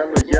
llegando ya